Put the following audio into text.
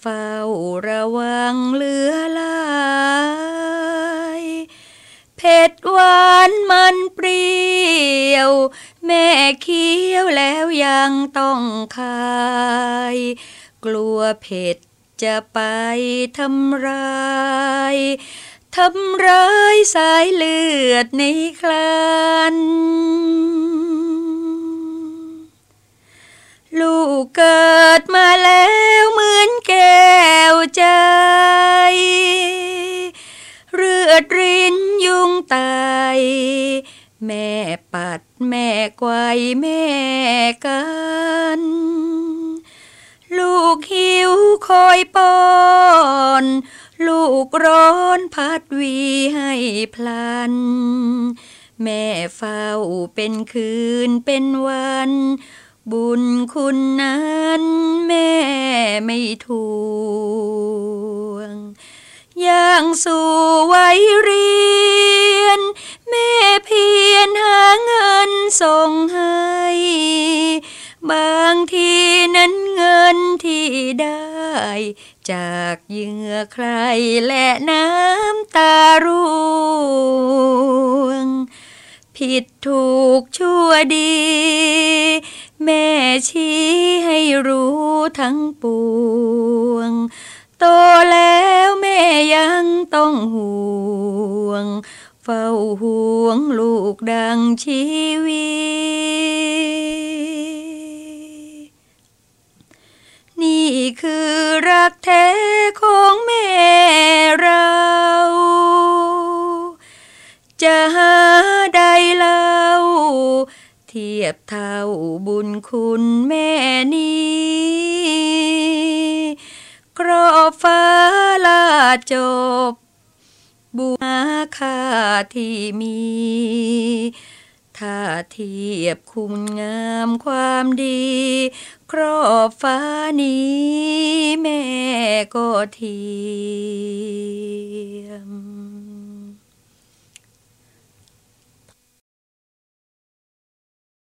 เฝ้าระวังเหลือหลายเผ็ดหวานมันเปรี้ยว แม่เคี้ยวแล้วยังต้องคาย กลัวเผ็ดจะไปทำร้ายทำร้ายสายเลือดในคลัน ลูกเกิดมาแล้วเหมือนแก้วใจ เลือดรินยุงตายแม่ปัดแม่ไกวแม่กัน ลูกหิวคอยป้อน ลูกร้อนพัดวีให้พลัน แม่เฝ้าเป็นคืนเป็นวัน บุญคุณนั้นแม่ไม่ทวงอย่างสู่ไว้เรียน แม่เพียรหาเงินส่งให้ บางทีนั้นเงินที่ได้ จากเหยื่อใครและน้ำตาร่วง ผิดถูกชั่วดี ชี้ให้รู้ทั้งปวง โตแล้วแม่ยังต้องห่วง เฝ้าห่วงลูกดังชีวิตนี่คือรักแท้ของแม่เรา จะหาใดเล่า ทียบเท่าบุญคุณแม่นี้กรอบฟ้าลาจบ บุญอาค่าที่มี ถ้าเทียบคุณงามความดี ครอบฟ้านี้ แม่ก็เทียม